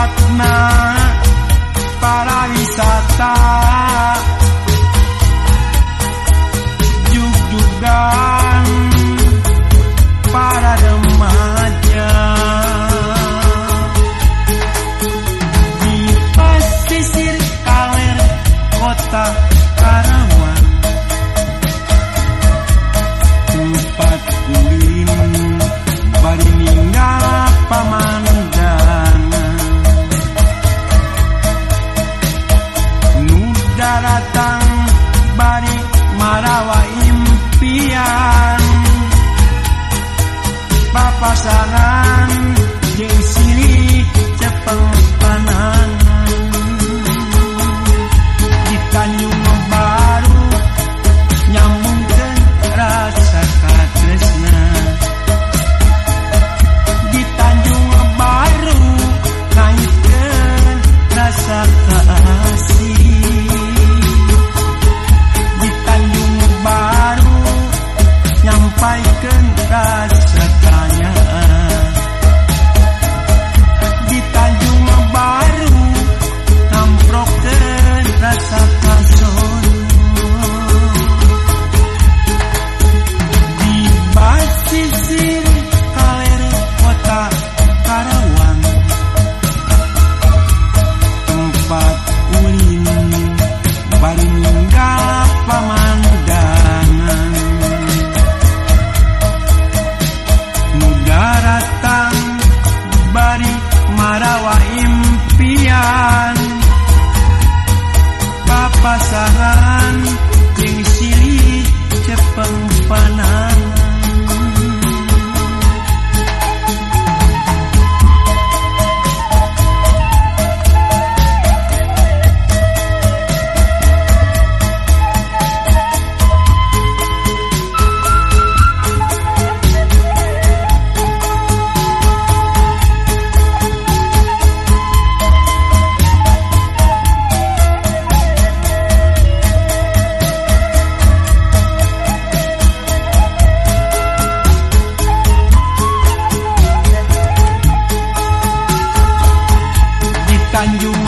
makna para wisata pasangan di sini Jepang. Pro